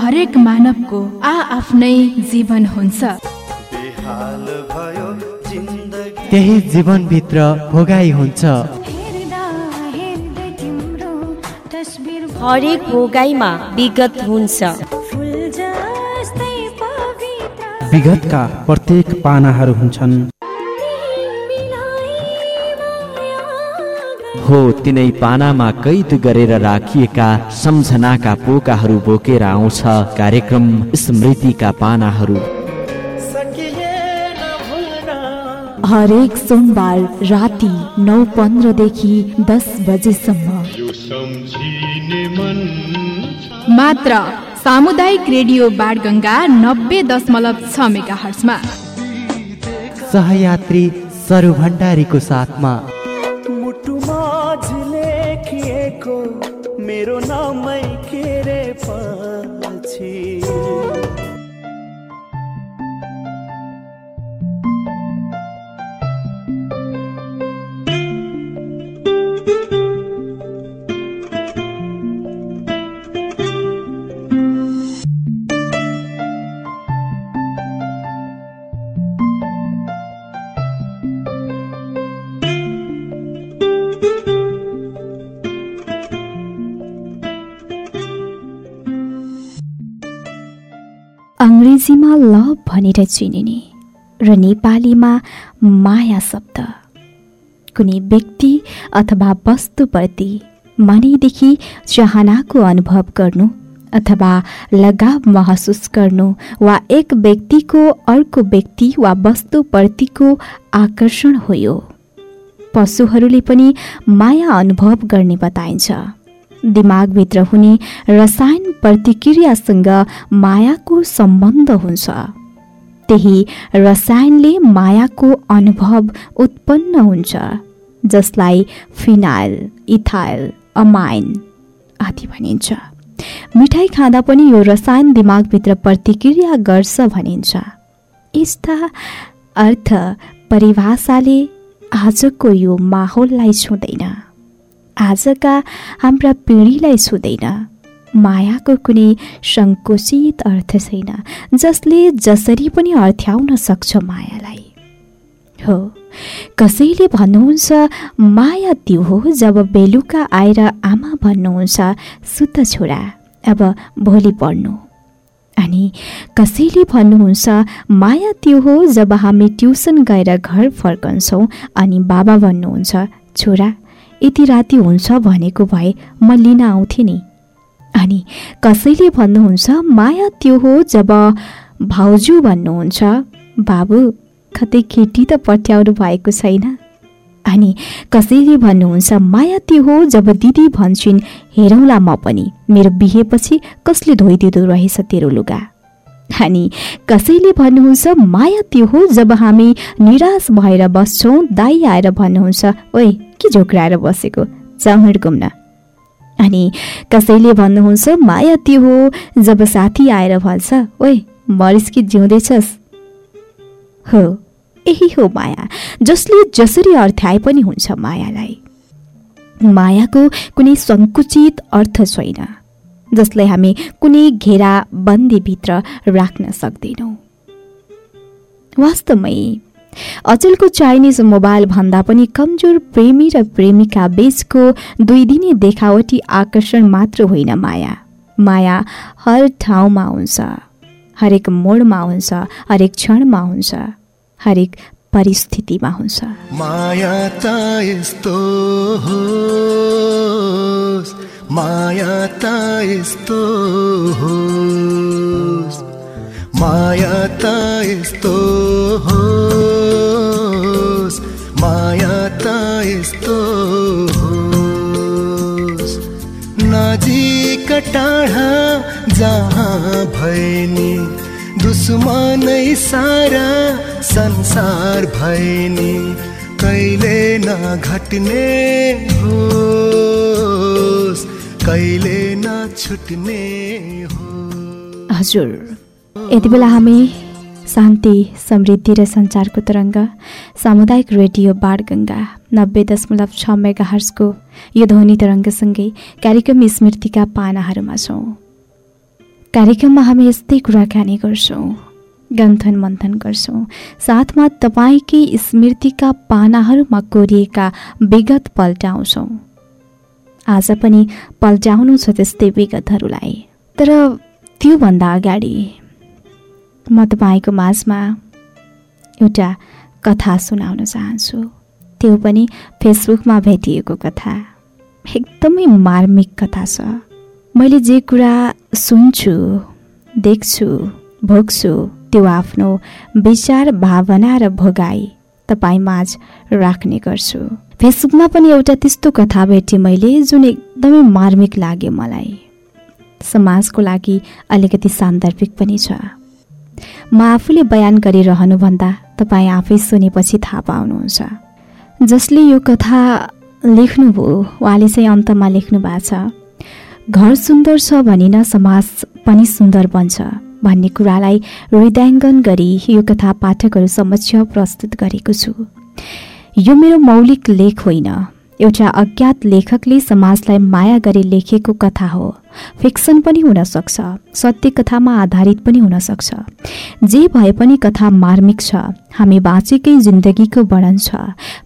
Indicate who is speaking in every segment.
Speaker 1: हरेक मानवको आ आफ्नै जीवन हुन्छ।
Speaker 2: त्यही जीवनभित्र भोगाई हुन्छ।
Speaker 3: हरेक भोगाईमा विगत हुन्छ।
Speaker 4: विगतका प्रत्येक पानाहरू हुन्छन्।
Speaker 5: हो तिनै पानामा कैद गरेर राखिएका सम्झनाका पोकाहरू बोकेर आउँछ कार्यक्रम स्मृतिका पानाहरू।
Speaker 6: हरेक सोमबार राति नौ पन्ध्रदेखि दस बजेसम्म।
Speaker 1: मात्र सामुदायिक रेडियो बाणगङ्गा नब्बे दशमलव छ मेगा हर्समा
Speaker 2: सहयात्री सरु भण्डारीको साथमा।
Speaker 6: अङ्ग्रेजीमा लभ भनेर चिनिने र नेपालीमा माया शब्द। कुनै व्यक्ति अथवा वस्तुप्रति मनैदेखि चाहनाको अनुभव गर्नु अथवा लगाव महसुस गर्नु वा एक व्यक्तिको अर्को व्यक्ति वा वस्तुप्रतिको आकर्षण हो यो। पशुहरूले पनि माया अनुभव गर्ने बताइन्छ। दिमागभित्र हुने रसायन प्रतिक्रियासँग मायाको सम्बन्ध हुन्छ। त्यही रसायनले मायाको अनुभव उत्पन्न हुन्छ जसलाई फिनाइल इथाइल अमाइन आदि भनिन्छ। मिठाई खाँदा पनि यो रसायन दिमागभित्र प्रतिक्रिया गर्छ भनिन्छ। यस्ता अर्थ परिभाषाले आजको यो माहौललाई छुँदैन। आजका हाम्रा पिँढीलाई छुँदैन। मायाको कुनै सङ्कुचित अर्थ छैन जसले जसरी पनि अर्थ्याउन सक्छ मायालाई। हो कसैले भन्नुहुन्छ माया त्यो हो जब बेलुका आएर आमा भन्नुहुन्छ सुत छोरा अब भोलि पढ्नु। अनि कसैले भन्नुहुन्छ माया त्यो हो जब हामी ट्युसन गएर घर फर्कन्छौँ अनि बाबा भन्नुहुन्छ छोरा यति राति हुन्छ भनेको भए म लिन आउँथेँ नि अनि कसैले भन्नुहुन्छ माया त्यो हो जब भाउजू भन्नुहुन्छ। बाबु कतै केटी त पट्याउनु भएको छैन। अनि कसैले भन्नुहुन्छ माया त्यो हो जब दिदी भन्छन् हेरौँला म पनि। मेरो बिहेपछि कसले धोइदिँदो रहेछ तेरो लुगा? अनि कसैले भन्नुहुन्छ माया त्यो हो जब हामी निराश भएर बस्छौँ दाई आएर भन्नुहुन्छ ओइ के झोक्राएर बसेको? चौड घुम्न अनि कसैले भन्नुहुन्छ माया त्यो हो जब साथी आएर भन्छ ओइ मरिस कि जिउँदैछस्। हो यही हो माया जसले जसरी अर्थाए पनि हुन्छ मायालाई। मायाको कुनै सङ्कुचित अर्थ छैन जसलाई हामी कुनै घेरा बन्दीभित्र राख्न सक्दैनौँ। वास्तवमै अचलको चाइनिज मोबाइल भन्दा पनि कमजोर प्रेमी र प्रेमिका बीचको दुई दिने देखावटी आकर्षण मात्र होइन माया। माया हर ठाउँमा हुन्छ हरेक मोडमा हुन्छ हरेक क्षणमा हुन्छ हरेक परिस्थितिमा हुन्छ।
Speaker 7: माया त यस्तो होस् माया त यस्तो होस् माया त यस्तो होस् जहाँ भए दुश्मनै सारा संसार भए कहिले नघट्ने होस् कहिले नछुट्ने हो
Speaker 6: हजुर यति बेला हामी शान्ति समृद्धि र सञ्चारको तरङ्ग सामुदायिक रेडियो बाणगङ्गा नब्बे दशमलव छ मेगा हर्सको यो ध्वनि तरङ्गसँगै कार्यक्रम स्मृतिका पानाहरूमा छौँ। कार्यक्रममा हामी यस्तै कुराकानी गर्छौँ गन्थन मन्थन गर्छौँ। साथमा तपाईँकै स्मृतिका पानाहरूमा कोरिएका विगत पल्टाउँछौँ। आज पनि पल्टाउनु छ त्यस्तै विगतहरूलाई। तर त्योभन्दा अगाडि म तपाईँको माझमा एउटा कथा सुनाउन चाहन्छु। त्यो पनि फेसबुकमा भेटिएको कथा। एकदमै मार्मिक कथा छ। मैले जे कुरा सुन्छु देख्छु भोग्छु त्यो आफ्नो विचार भावना र भोगाई तपाईँ माझ राख्ने गर्छु। फेसबुकमा पनि एउटा त्यस्तो कथा भेटेँ मैले जुन एकदमै मार्मिक लाग्यो मलाई। समाजको लागि अलिकति सान्दर्भिक पनि छ। म आफूले बयान गरिरहनुभन्दा तपाईँ आफै सुनेपछि थाहा पाउनुहुन्छ। जसले यो कथा लेख्नुभयो उहाँले चाहिँ अन्तमा लेख्नु भएको छ। घर सुन्दर छ भनिन समाज पनि सुन्दर बन्छ भन्ने कुरालाई हृदयाङ्गन गरी यो कथा पाठकहरू समक्ष प्रस्तुत गरेको छु। यो मेरो मौलिक लेख होइन। एउटा अज्ञात लेखकले समाजलाई माया गरी लेखेको कथा हो। फिक्सन पनि हुनसक्छ सत्य कथामा आधारित पनि हुनसक्छ। जे भए पनि कथा मार्मिक छ। हामी बाँचेकै जिन्दगीको वर्णन छ।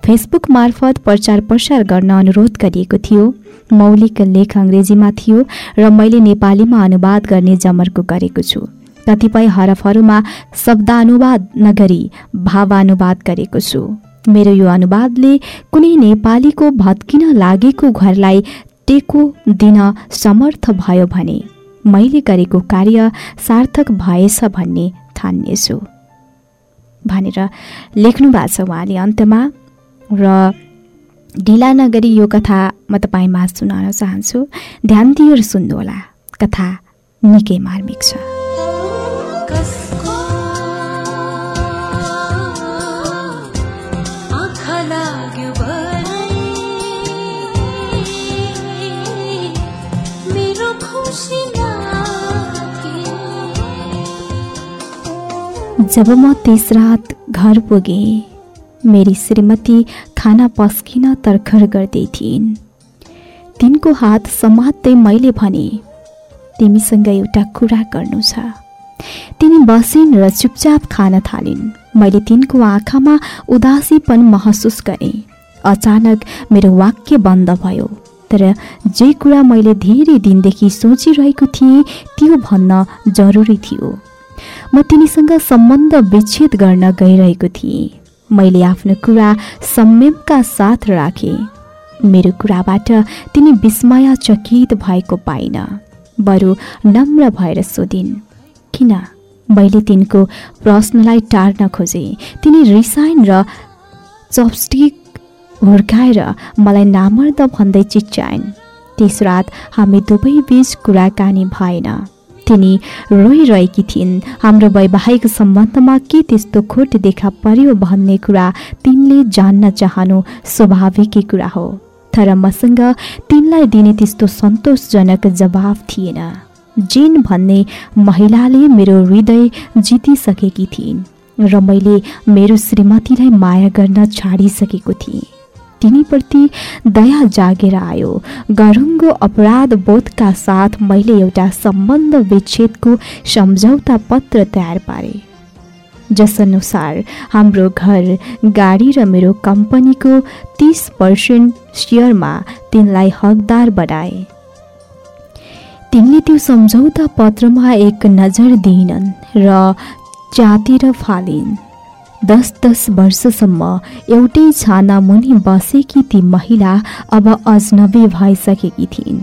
Speaker 6: फेसबुक मार्फत प्रचार प्रसार गर्न अनुरोध गरिएको थियो। मौलिक लेख अङ्ग्रेजीमा थियो र मैले नेपालीमा अनुवाद गर्ने जमर्को गरेको छु। कतिपय हरफहरूमा शब्दानुवाद नगरी भावानुवाद गरेको छु। मेरो यो अनुवादले कुनै नेपालीको भत्किन लागेको घरलाई टेको दिन समर्थ भयो भने मैले गरेको कार्य सार्थक भएछ भन्ने ठान्नेछु। भनेर लेख्नु भएको छ उहाँले अन्त्यमा र ढिला नगरी यो कथा म तपाईँमा सुनाउन चाहन्छु। ध्यान दिएर सुन्नुहोला। कथा निकै मार्मिक छ। जब म त्यस रात घर पुगेँ मेरी श्रीमती खाना पस्किन तर्खर गर्दै थिइन्। तिनको हात समात्दै मैले भने तिमीसँग एउटा कुरा गर्नु छ। तिनी बसिन् र चुपचाप खान थालिन्। मैले तिनको आँखामा उदासीपन महसुस गरेँ। अचानक मेरो वाक्य बन्द भयो तर जे कुरा मैले धेरै दिनदेखि सोचिरहेको थिएँ त्यो भन्न जरुरी थियो। म तिनीसँग सम्बन्ध विच्छेद गर्न गइरहेको थिएँ। मैले आफ्नो कुरा संयमका साथ राखेँ। मेरो कुराबाट तिनी विस्मयचकित भएको पाइन। बरु नम्र भएर सोधिन् किन? मैले तिनको प्रश्नलाई टार्न खोजेँ। तिनी रिसाइन् र चपस्टिक हुर्काएर मलाई नामर्द भन्दै चिच्चाइन् त्यस रात हामी दुवै बिच कुराकानी भएन। तिनी रोइरहेकी थिइन्। हाम्रो वैवाहिक सम्बन्धमा के त्यस्तो खोट देखा पर्यो भन्ने कुरा तिनले जान्न चाहनु स्वाभाविकै कुरा हो। तर मसँग तिनलाई दिने त्यस्तो सन्तोषजनक जवाफ थिएन। जिन भन्ने महिलाले मेरो हृदय जितिसकेकी थिइन् र मैले मेरो श्रीमतीलाई माया गर्न छाडिसकेको थिएँ। तिनीप्रति दया जागेर आयो। गरुङ्गो अपराध बोधका साथ मैले एउटा सम्बन्ध विच्छेदको सम्झौता पत्र तयार पारेँ। जसअनुसार हाम्रो घर गाडी र मेरो कम्पनीको तिस पर्सेन्ट सेयरमा तिनलाई हकदार बनाए। तिनले त्यो सम्झौता पत्रमा एक नजर दिइनन् र च्यातेर फालिन्। दस दस वर्षसम्म एउटै छाना मुनि बसेकी ती महिला अब अजनबी भइसकेकी थिइन्।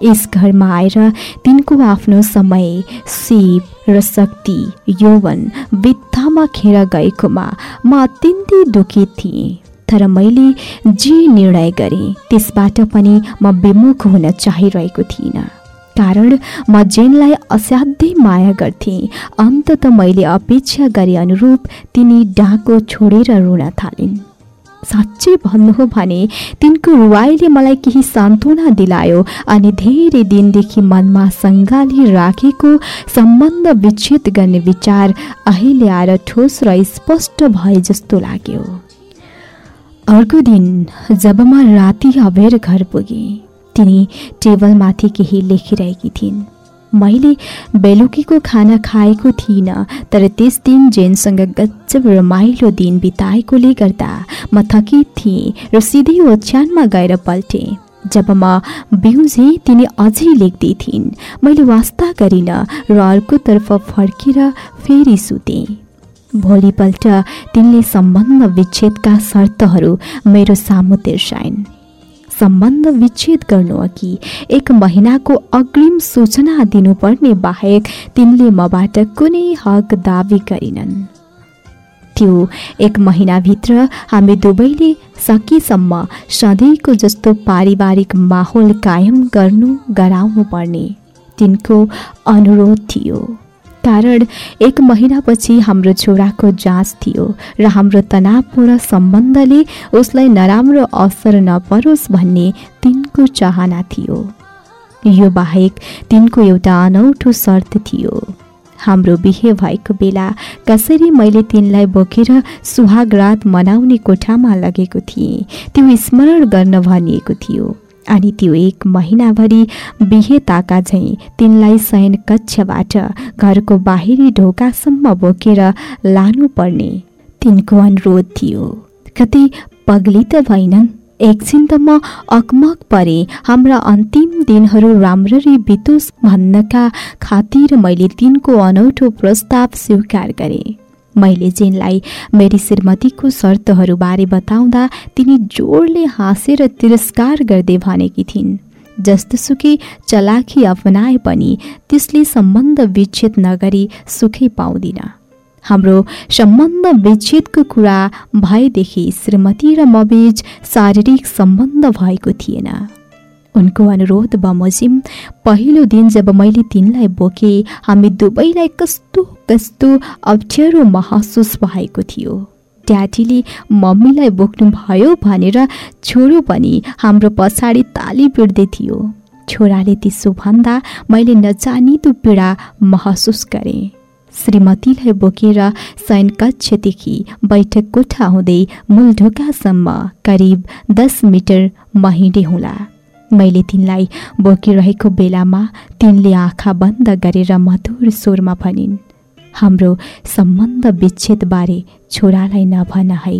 Speaker 6: यस घरमा आएर तिनको आफ्नो समय सिप र शक्ति यौवन बित्थामा खेर गएकोमा म अत्यन्तै दुखित थिएँ। तर मैले जे निर्णय गरेँ त्यसबाट पनि म विमुख हुन चाहिरहेको थिइनँ। कारण म जेनलाई असाध्यै माया गर्थेँ। अन्तत मैले अपेक्षा गरे अनुरूप तिनी डाको छोडेर रुन थालिन्। साँच्चै भन्नु हो भने तिनको रुवाईले मलाई केही सान्त्वना दिलायो अनि धेरै दिनदेखि मनमा सङ्गाली राखेको सम्बन्ध विच्छेद गर्ने विचार अहिले आएर ठोस र स्पष्ट भए जस्तो लाग्यो। अर्को दिन जब म राति अबेर घर पुगेँ तिनी टेबलमाथि केही लेखिरहेकी थिइन्। मैले बेलुकीको खाना खाएको थिइनँ तर त्यस दिन जेनसँग गजब रमाइलो दिन बिताएकोले गर्दा म थकित थिएँ र सिधै ओछ्यानमा गएर पल्टेँ। जब म बिउजेँ तिनी अझै लेख्दै थिइन् मैले वास्ता गरिनँ र अर्कोतर्फ फर्केर फेरि सुतेँ। भोलिपल्ट तिनले सम्बन्ध विच्छेदका शर्तहरू मेरो सामु तिर्साइन्। सम्बन्ध विच्छेद गर्नु अघि एक महिनाको अग्रिम सूचना दिनुपर्ने बाहेक तिनले मबाट कुनै हक दावी गरिनन्। त्यो एक महिनाभित्र हामी दुवैले सकेसम्म सधैँको जस्तो पारिवारिक माहौल कायम गर्नु गराउनु पर्ने तिनको अनुरोध थियो। कारण एक महिनापछि हाम्रो छोराको जाँच थियो र हाम्रो तनावपूर्ण सम्बन्धले उसलाई नराम्रो असर नपरोस् भन्ने तिनको चाहना थियो। यो बाहेक तिनको एउटा अनौठो शर्त थियो। हाम्रो बिहे भएको बेला कसरी मैले तिनलाई बोकेर सुहाग मनाउने कोठामा लगेको थिएँ त्यो स्मरण गर्न भनिएको थियो। अनि त्यो एक महिनाभरि बिहे ताका झैँ तिनलाई शयन कक्षबाट घरको बाहिरी ढोकासम्म बोकेर लानुपर्ने तिनको अनुरोध थियो। कति पग्ली त भएनन्। एकछिन त म अकमक परे हाम्रा अन्तिम दिनहरू राम्ररी बितोस् भन्नका खातिर मैले तिनको अनौठो प्रस्ताव स्वीकार गरेँ। मैले जिनलाई मेरी श्रीमतीको शर्तहरूबारे बताउँदा तिनी जोडले हाँसेर तिरस्कार गर्दै भनेकी थिइन्। जस्तोसुकै चलाखी अपनाए पनि त्यसले सम्बन्ध विच्छेद नगरी सुखै पाउँदिन। हाम्रो सम्बन्ध विच्छेदको कुरा भएदेखि श्रीमती र मबीच शारीरिक सम्बन्ध भएको थिएन। उनको अनुरोध बमोजिम पहिलो दिन जब मैले तिनलाई बोकेँ हामी दुवैलाई कस्तो कस्तो अप्ठ्यारो महसुस भएको थियो। ड्याडीले मम्मीलाई बोक्नु भयो भनेर छोरो पनि हाम्रो पछाडि ताली पिट्दै थियो। छोराले त्यसो भन्दा मैले नजानिदो पीडा महसुस गरेँ। श्रीमतीलाई बोकेर शयन कक्षदेखि बैठक कोठा हुँदै मूल ढोकासम्म करिब दस मिटर महिँडे हुँला। मैले तिनलाई बोकिरहेको बेलामा तिनले आँखा बन्द गरेर मधुर स्वरमा भनिन् हाम्रो सम्बन्ध विच्छेदबारे छोरालाई नभन है।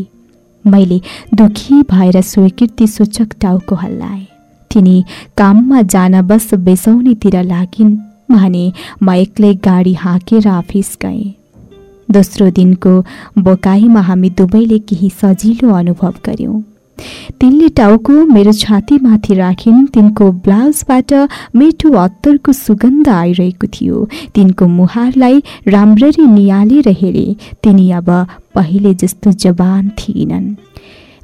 Speaker 6: मैले दुखी भएर स्वीकृति सूचक टाउको हल्लाएँ। तिनी काममा जान बस बेसौनीतिर लागिन् भने म एक्लै गाडी हाँकेर अफिस गएँ। दोस्रो दिनको बोकाइमा हामी दुवैले केही सजिलो अनुभव गऱ्यौँ। तिनले टाउको मेरो छातीमाथि राखिन्। तिनको ब्लाउजबाट मिठो अत्तरको सुगन्ध आइरहेको थियो। तिनको मुहारलाई राम्ररी निहालेर हेरे। तिनी अब पहिले जस्तो जवान थिएनन्।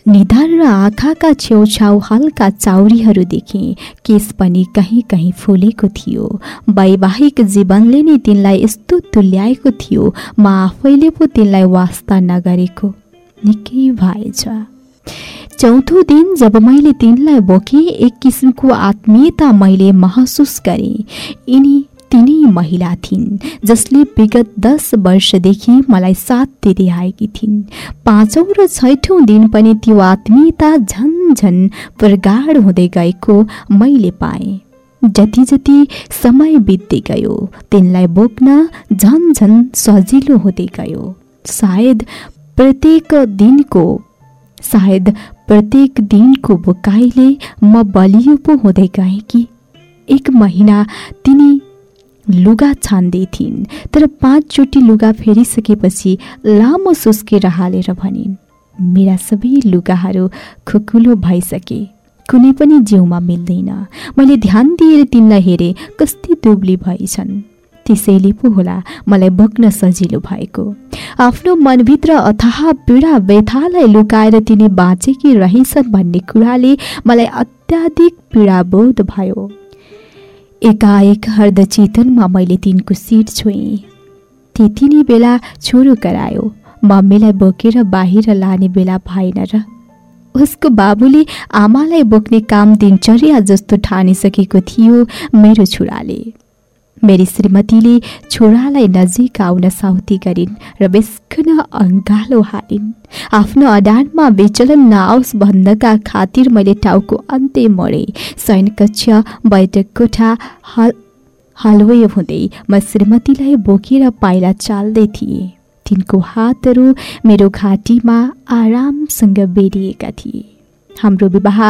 Speaker 6: निधार र आँखाका छेउछाउ हल्का चाउरीहरू देखे। केस पनि कहीँ कहीँ फुलेको थियो। वैवाहिक जीवनले नै तिनलाई यस्तो तुल्याएको थियो। म आफैले पो तिनलाई वास्ता नगरेको निकै भएछ। चौथो दिन जब मैले तिनलाई बोकेँ एक किसिमको आत्मीयता मैले महसुस गरेँ। यिनी तिनै महिला थिइन् जसले विगत दस वर्षदेखि मलाई साथ दिँदै आएकी थिइन्। पाँचौँ र छैठौँ दिन पनि त्यो आत्मीयता झन झन प्रगाढ हुँदै गएको मैले पाएँ। जति जति समय बित्दै गयो तिनलाई बोक्न झन झन सजिलो हुँदै गयो। सायद प्रत्येक दिनको सायद प्रत्येक दिनको बोकाइले म बलियो पो हुँदै गएँ कि एक महिना तिनी लुगा छान्दै थिइन् तर पाँचचोटि लुगा फेरिसकेपछि लामो सुस्केर हालेर भनिन् मेरा सबै लुगाहरू खुकुलो भइसके कुनै पनि जिउमा मिल्दैन। मैले ध्यान दिएर तिनलाई हेरेँ कस्ती दुब्ली भएछन्। त्यसैले पो होला मलाई बोक्न सजिलो भएको। आफ्नो मनभित्र अथाह पीडा व्यथालाई लुकाएर तिनी बाँचेकी रहेछन् भन्ने कुराले मलाई अत्याधिक पीडाबोध भयो। एकाएक हर्द चेतनमा मैले तिनको सिट छोएँ। त्यति नै बेला छोरो करायो। मम्मीलाई बोकेर बाहिर लाने बेला भएन र उसको बाबुले आमालाई बोक्ने काम दिनचर्या जस्तो ठानिसकेको थियो मेरो छोराले। मेरी श्रीमतीले छोरालाई नजिक आउन साउती गरिन् र बेस्कन अङ्गालो हालिन्। आफ्नो अडानमा विचलन नआओस् भन्नका खातिर मैले टाउको अन्त्य मरे शयन कक्ष बैठक कोठा हल हलवे हुँदै म श्रीमतीलाई बोकेर पाइला चाल्दै थिएँ। तिनको हातहरू मेरो घाँटीमा आरामसँग बेरिएका थिए। हाम्रो विवाह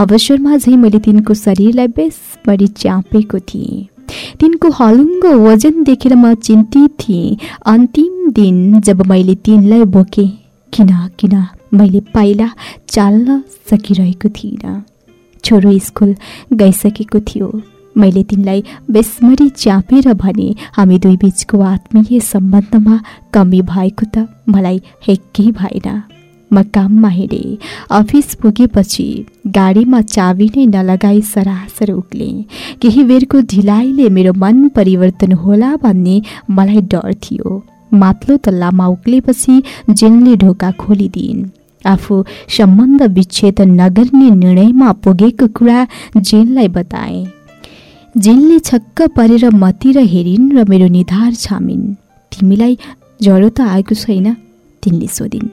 Speaker 6: अवसरमा झैँ मैले तिनको शरीरलाई बेसभरि च्यापेको थिएँ। तिनको हलुङ्गो वजन देखेर म चिन्तित थिएँ। अन्तिम दिन जब मैले तिनलाई बोकेँ किन किन? मैले पाइला चाल्न सकिरहेको थिइनँ। छोरो स्कुल गइसकेको थियो। मैले तिनलाई बेसमरी च्यापेर भने हामी दुई बिचको आत्मीय सम्बन्धमा कमी भएको त मलाई हेक्कै भएन। म काममा हिँडेँ अफिस पुगेपछि गाडीमा चाबी नै नलगाई सरासर उक्लेँ। केही बेरको ढिलाइले मेरो मन परिवर्तन होला भन्ने मलाई डर थियो। माथिल्लो तल्लामा उक्लेपछि जेनले ढोका खोलिदिइन् आफू सम्बन्ध विच्छेद नगर्ने निर्णयमा पुगेको कुरा जेनलाई बताएँ। जेनले छक्क परेर मतिर हेरिन् र मेरो निधार छामिन्। तिमीलाई ज्वरो त आएको छैन? तिनले सोधिन्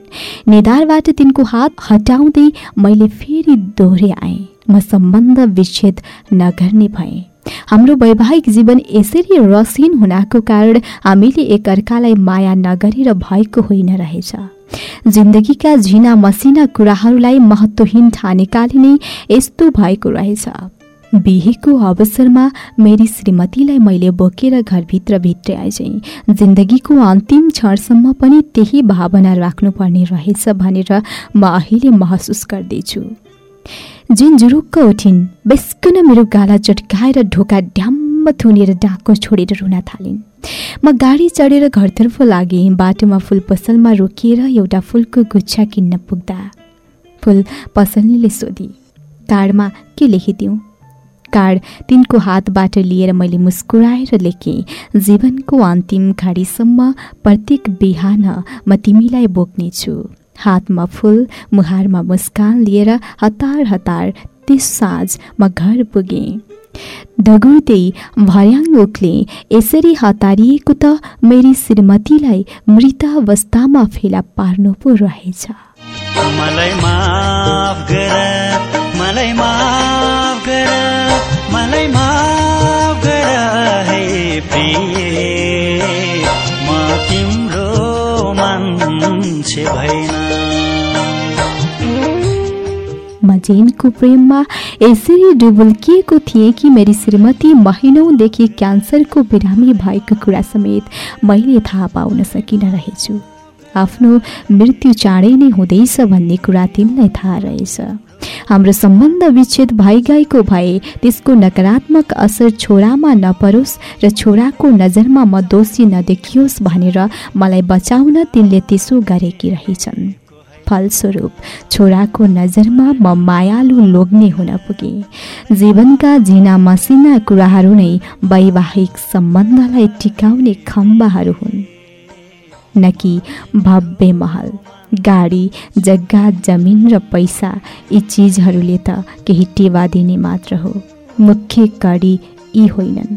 Speaker 6: निधारबाट तिनको हात हटाउँदै मैले फेरि दोहोरे आएँ म सम्बन्ध विच्छेद नगर्ने भएँ। हाम्रो वैवाहिक जीवन यसरी रसिन हुनाको कारण हामीले एकअर्कालाई माया नगरेर भएको होइन रहेछ। जिन्दगीका झिना मसिना कुराहरूलाई महत्त्वहीन ठानेकाले नै यस्तो भएको रहेछ। बिहेको अवसरमा मेरी श्रीमतीलाई मैले बोकेर घरभित्र भित्रै आइजैँ जिन्दगीको अन्तिम क्षणसम्म पनि त्यही भावना राख्नुपर्ने रहेछ भनेर म अहिले महसुस गर्दैछु। जिन जुरुक्क उठिन् बेस्कन मेरो गाला चटकाएर ढोका ड्याम्म थुनेर डाको छोडेर रुन थालिन्। म गाडी चढेर घरतर्फ लागेँ बाटोमा फुल पसलमा रोकिएर एउटा फुलको गुच्छा किन्न पुग्दा। फुल पसलनीले सोधी कार्डमा के लेखिदिउँ? कार्ड तिनको हातबाट लिएर मैले मुस्कुराएर लेखेँ जीवनको अन्तिम घडीसम्म प्रत्येक बिहान म तिमीलाई बोक्नेछु। हातमा फुल मुहारमा मुस्कान लिएर हतार हतार त्यस साँझ म घर पुगेँ। दगुर्दै भर्याङ उक्ले यसरी हतारिएको त मेरी श्रीमतीलाई मृतावस्थामा फेला पार्नु पो रहेछ। मलाई मान्छे भएन। म जेनको प्रेममा यसरी डुबुल्किएको थिएँ कि मेरी श्रीमती महिनौदेखि क्यान्सरको बिरामी भएको कुरा समेत मैले थाहा पाउन सकिन रहेछु। आफ्नो मृत्यु चाँडै नै हुँदैछ भन्ने कुरा तिनलाई थाहा रहेछ। हाम्रो सम्बन्ध विच्छेद भइगएको भए त्यसको नकारात्मक असर छोरामा नपरोस् र छोराको नजरमा म दोषी नदेखियोस् भनेर मलाई बचाउन तिनले त्यसो गरेकी रहेछन्। फलस्वरूप छोराको नजरमा म मायालु लोग्ने हुन पुगेँ। जीवनका झिना मसिना कुराहरू नै वैवाहिक सम्बन्धलाई टिकाउने खम्बाहरू हुन्। न कि भव्य महल। गाडी जग्गा जमिन र पैसा यी चिजहरूले त केही टेवा दिने मात्र हो। मुख्य कडी यी होइनन्।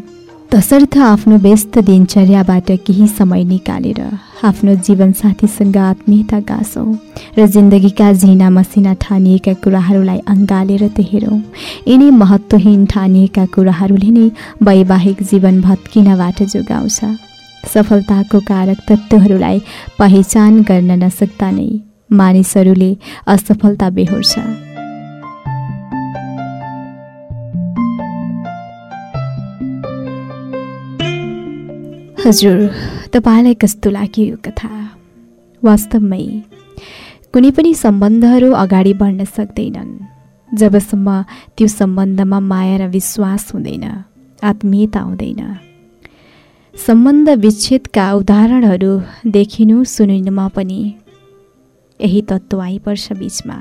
Speaker 6: तसर्थ आफ्नो व्यस्त दिनचर्याबाट केही समय निकालेर आफ्नो जीवनसाथीसँग आत्मीयता गाँसौँ र जिन्दगीका झिना मसिना ठानिएका कुराहरूलाई अँगालेर त हेरौँ। यिनी महत्त्वहीन ठानिएका कुराहरूले नै वैवाहिक जीवन भत्किनबाट जोगाउँछ। सफलताको कारक तत्त्वहरूलाई पहिचान गर्न नसक्दा नै मानिसहरूले असफलता बेहोर्छ। हजुर तपाईँलाई कस्तो लाग्यो यो कथा? वास्तवमै कुनै पनि सम्बन्धहरू अगाडि बढ्न सक्दैनन्। जबसम्म त्यो सम्बन्धमा माया र विश्वास हुँदैन आत्मीयता हुँदैन। सम्बन्ध विच्छेदका उदाहरणहरू देखिनु सुनिनुमा पनि। यही तत्त्व आइपर्छ बिचमा।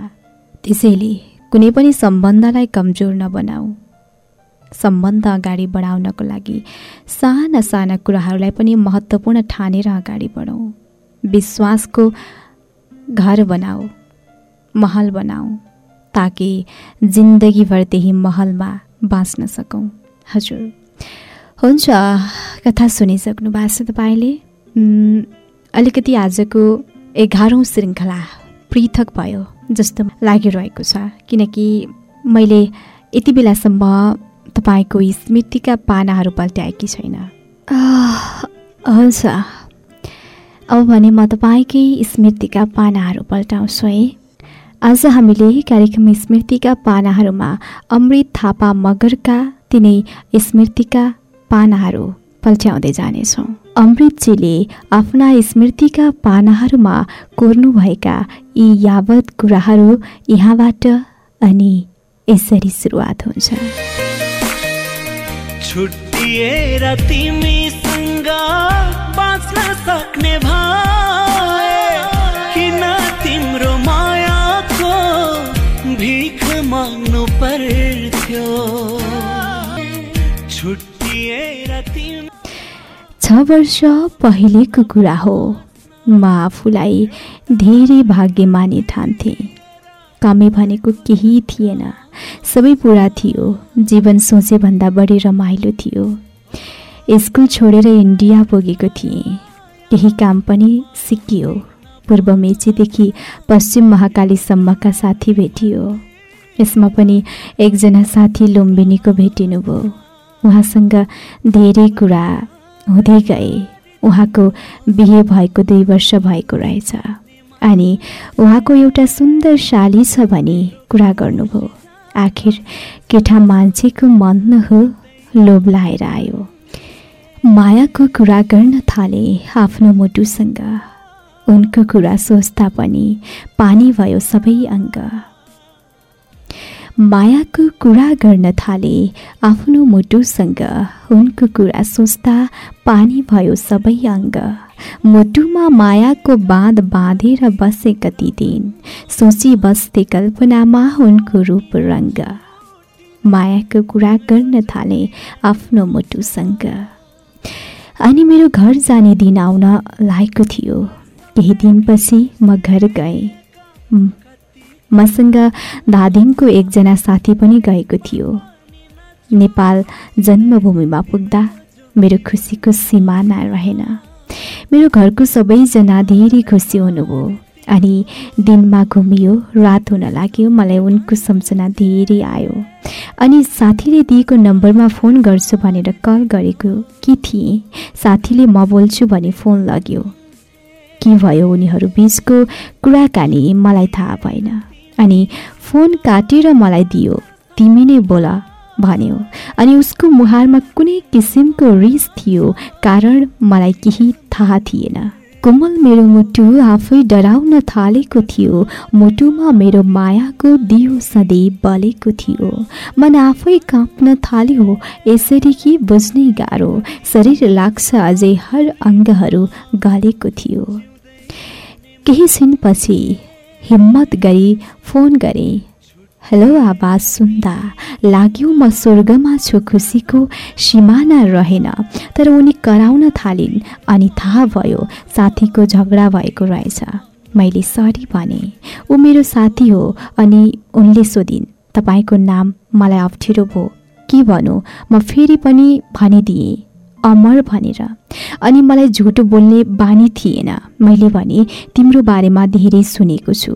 Speaker 6: त्यसैले कुनै पनि सम्बन्धलाई कमजोर नबनाऊ। सम्बन्ध अगाडि बढाउनको लागि साना साना कुराहरूलाई पनि महत्त्वपूर्ण ठानेर अगाडि बढाउँ विश्वासको घर बनाऊ महल बनाऊ ताकि जिन्दगीभर त्यही महलमा बाँच्न सकौँ। हजुर। हुन्छ कथा सुनिसक्नु भएको छ तपाईँले? अलिकति आजको एघारौँ श्रृङ्खला पृथक भयो जस्तो लागिरहेको छ किनकि मैले यति बेलासम्म तपाईँको स्मृतिका पानाहरू पल्ट्याएकी छैन। हुन्छ। अब भने म तपाईँकै स्मृतिका पानाहरू पल्टाउँछु है। आज हामीले कार्यक्रम स्मृतिका पानाहरूमा अमृत थापा मगरका तिनै स्मृतिका पानाहरू पल्ट्याउँदै जानेछौँ। अमृतजीले आफ्ना स्मृतिका पानाहरूमा कोर्नुभएका यी यावत कुराहरू यहाँबाट अनि यसरी सुरुवात हुन्छ।
Speaker 8: छुट्टिएर तिमीसँग बाँच्न सक्ने भए
Speaker 6: छ वर्ष पहिलेको कुरा हो। म आफूलाई धेरै भाग्यमानी ठान्थेँ। कमी भनेको केही थिएन। सबै पुरा थियो। जीवन सोचेभन्दा बढी रमाइलो थियो। स्कुल छोडेर इन्डिया पुगेको थिएँ। केही काम पनि सिकियो। पूर्व मेचीदेखि पश्चिम महाकालीसम्मका साथी भेटियो। यसमा पनि एकजना साथी लुम्बिनीको भेटिनुभयो। उहाँसँग धेरै कुरा हुँदै गए उहाँको बिहे भएको दुई वर्ष भएको रहेछ। अनि उहाँको एउटा सुन्दर साली छ भने कुरा गर्नुभयो। आखिर केटा मान्छेको मन हो लोभ लाएर आयो। मायाको कुरा गर्न थाले आफ्नो मुटुसँग। उनको कुरा सोच्दा पनि पानी भयो सबै अङ्ग। मायाको कुरा गर्न थाले। आफ्नो मुटुसँग उनको कुरा सोच्दा पानी भयो सबै अङ्ग। मुटुमा मायाको बाँध बाँधेर बसे कति दिन सोची बस्थे कल्पनामा उनको रूप रङ्ग। मायाको कुरा गर्न थाले आफ्नो मुटुसँग अनि मेरो घर जाने दिन आउन लागेको थियो। केही दिनपछि म घर गएँ। मसँग धादिङको एकजना साथी पनि गएको थियो। नेपाल जन्मभूमिमा पुग्दा मेरो खुसीको सिमाना रहेन। मेरो घरको सबैजना धेरै खुसी हुनुभयो अनि दिनमा घुमियो रात हुन लाग्यो मलाई उनको सम्झना धेरै आयो। अनि साथीले दिएको नम्बरमा फोन गर्छु भनेर कल गरेको कि थिएँ साथीले म बोल्छु भने फोन लग्यो। के भयो उनीहरू बिचको कुराकानी मलाई थाहा भएन। अनि फोन काटेर मलाई दियो। तिमी नै बोल भन्यो। अनि उसको मुहारमा कुनै किसिमको रिस थियो कारण मलाई केही थाहा थिएन। कोमल मेरो मुटु आफै डराउन थालेको थियो। मुटुमा मेरो मायाको दियो सधैँ बलेको थियो। मन आफै काँप्न थाल्यो यसरी कि बुझ्नै गाह्रो। शरीर लाग्छ अझै हर अङ्गहरू गलेको थियो। केही छिनपछि हिम्मत गरी फोन गरेँ। हेलो आवाज सुन्दा। लाग्यो म स्वर्गमा छु खुसीको सिमाना रहेन। तर उनी कराउन थालिन् अनि थाहा भयो साथीको झगडा भएको रहेछ। मैले सरी भने ऊ मेरो साथी हो अनि उनले सोधिन् तपाईँको नाम मलाई अप्ठ्यारो भयो। के भनौँ म फेरि पनि भनिदिएँ। अमर भनेर। अनि मलाई झुटो बोल्ने बानी थिएन। मैले भने तिम्रो बारेमा धेरै सुनेको छु।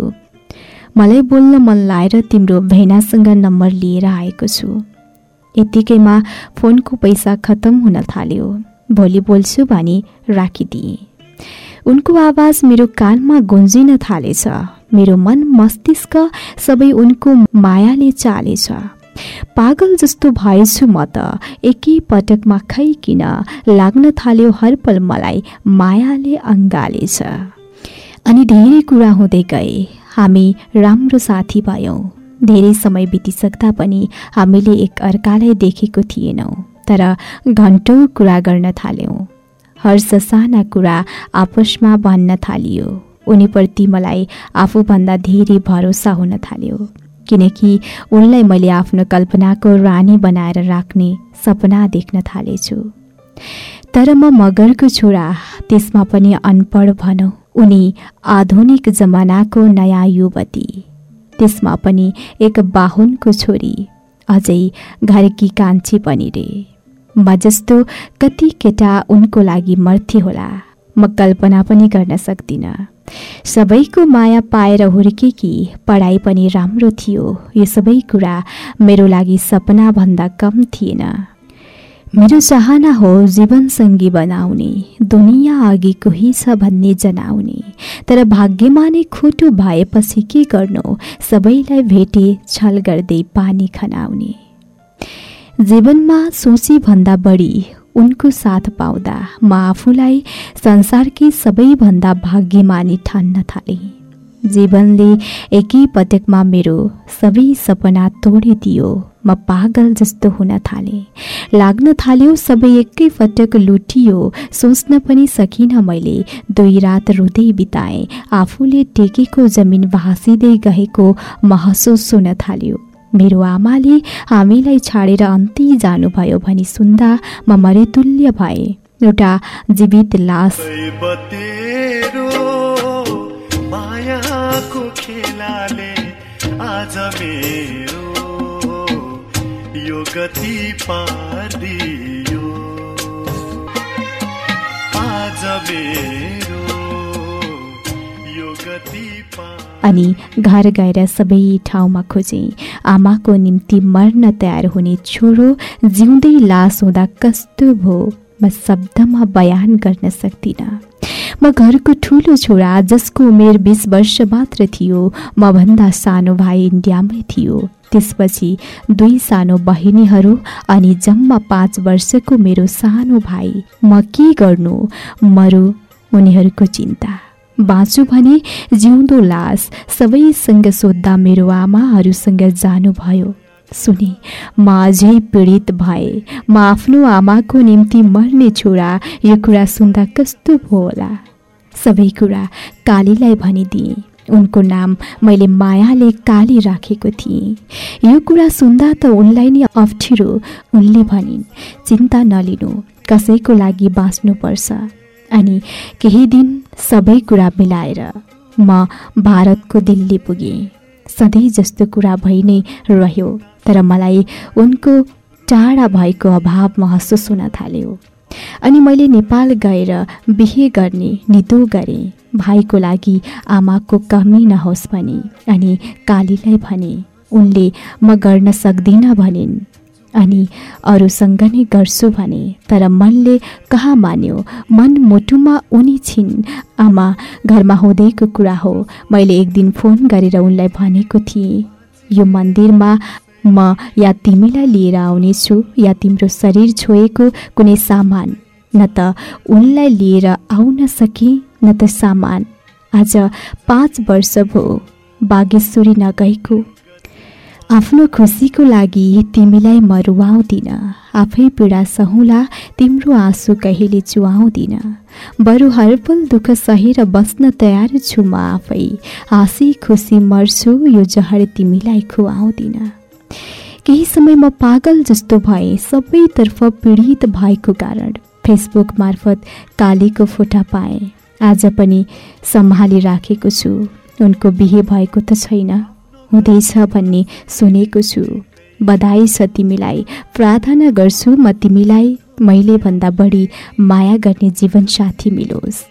Speaker 6: मलाई बोल्न मन लाएर तिम्रो भेनासँग नम्बर लिएर आएको छु। यत्तिकैमा फोनको पैसा खत्तम हुन थाल्यो। भोलि बोल्छु भनी राखिदिएँ उनको आवाज मेरो कानमा गुन्जिन थालेछ। मेरो मन मस्तिष्क सबै उनको मायाले चालेछ। पागल जस्तो भएछु म त। एकै पटकमा खै किन? लाग्न थाल्यो हर पल मलाई। मायाले अङ्गालेछ अनि धेरै कुरा हुँदै गए। हामी राम्रो साथी भयौँ। धेरै समय बितिसक्दा पनि हामीले एक अर्कालाई देखेको थिएनौँ तर घन्टौँ कुरा गर्न थाल्यौँ। हर्ष साना कुरा आपसमा भन्न थालियो। उनीप्रति मलाई आफूभन्दा धेरै भरोसा हुन थाल्यो। किनकि उनलाई मैले आफ्नो कल्पनाको रानी बनाएर राख्ने सपना देख्न थालेछु। तर म मगरको छोरा त्यसमा पनि अनपढ भनौँ। उनी आधुनिक जमानाको नयाँ युवती। त्यसमा पनि एक बाहुनको छोरी अझै घरकी कान्छी पनि रे। म जस्तो कति केटा उनको लागि मर्थे होला म कल्पना पनि गर्न सक्दिनँ। सबैको माया पाएर हुर्केकी पढाइ पनि राम्रो थियो। यो सबै कुरा मेरो लागि सपनाभन्दा कम थिएन। मेरो चाहना हो जीवनसङ्गी बनाउने दुनियाँ अघि कोही छ भन्ने जनाउने। तर भाग्यमा नै खोटो भएपछि के गर्नु? सबैलाई भेटे छल गर्दै पानी खनाउने। जीवनमा सोची भन्दा बढी उनको साथ पाउँदा म आफूलाई संसारकै सबैभन्दा भाग्यमानी ठान्न थालेँ। जीवनले एकै पटकमा मेरो सबै सपना तोडिदियो। म पागल जस्तो हुन थालेँ। लाग्न थाल्यो सबै एकै पटक लुटियो। सोच्न पनि सकिनँ मैले दुई रात रुँदै बिताएँ। आफूले टेकेको जमिन भाँसिँदै गएको महसुस हुन थाल्यो। मेरो आमाले हामीलाई छाडेर अन्ति जानुभयो भनी सुन्दा म मरेतुल्य भए। एउटा जीवित लास।
Speaker 9: आज मेरो यो गति पारिदियो
Speaker 6: अनि घर गएर सबै ठाउँमा खोजेँ। आमाको निम्ति मर्न तयार हुने छोरो जिउँदै लास हुँदा कस्तो भो म शब्दमा बयान गर्न सक्दिनँ। म घरको ठुलो छोरा जसको उमेर बिस वर्ष मात्र थियो मभन्दा सानो भाइ इन्डियामै थियो। त्यसपछि दुई सानो बहिनीहरू अनि जम्मा पाँच वर्षको मेरो सानो भाइ। म के गर्नु? मरु उनीहरूको चिन्ता। बाँचु भने जिउँदो लास सबैसँग सोद्धा मेरो आमाहरूसँग जानुभयो। सुने म अझै पीडित भए म आफ्नो आमाको निम्ति मर्ने छोरा यो कुरा सुन्दा कस्तो पो होला? सबै कुरा कालीलाई भनिदिएँ। उनको नाम मैले मायाले काली राखेको थिएँ। यो कुरा सुन्दा त उनलाई नै अप्ठ्यारो। उनले भनिन् चिन्ता नलिनु कसैको लागि बाँच्नुपर्छ। अनि केही दिन सबै कुरा मिलाएर म भारतको दिल्ली पुगेँ। सधैँ जस्तो कुरा भइ नै रह्यो तर मलाई उनको टाढा भएको अभाव महसुस हुन थाल्यो। अनि मैले नेपाल गएर बिहे गर्ने निदो गरेँ। भाइको लागि आमाको कमी नहोस् भने अनि कालीलाई भने उनले म गर्न सक्दिनँ भनिन्। अनि अरूसँग नै गर्छु भने तर मनले कहाँ मान्यो? मन मुटुमा उनी छिन्। आमा घरमा हुँदैको कुरा हो। मैले एक दिन फोन गरेर उनलाई भनेको थिएँ यो मन्दिरमा म या तिमीलाई लिएर आउनेछु या तिम्रो शरीर छोएको कुनै सामान। न त उनलाई लिएर आउन सके न त सामान। आज पाँच वर्ष भयो। बागेश्वरी नगएको। आफ्नो खुसीको लागि तिमीलाई म रुवाउँदिन आफै पीडा सहुला तिम्रो आँसु कहिले चुहाउँदिन बरु हरपल दुःख सहेर बस्न तयार छु म आफै। हाँसी खुसी मर्छु यो जहर तिमीलाई खुवाउँदिन। केही समय म पागल जस्तो भएँ सबैतर्फ पीडित भएको कारण। फेसबुक मार्फत कालीको फोटा पाएँ। आज पनि सम्हाली राखेको छु। उनको बिहे भएको त छैन। हुँदैछ भन्ने सुनेको छु। बधाई छ तिमीलाई। प्रार्थना गर्छु म तिमीलाई। मैले भन्दा बढी माया गर्ने जीवनसाथी मिलोस्।